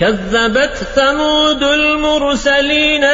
كذبت ثمود المرسلين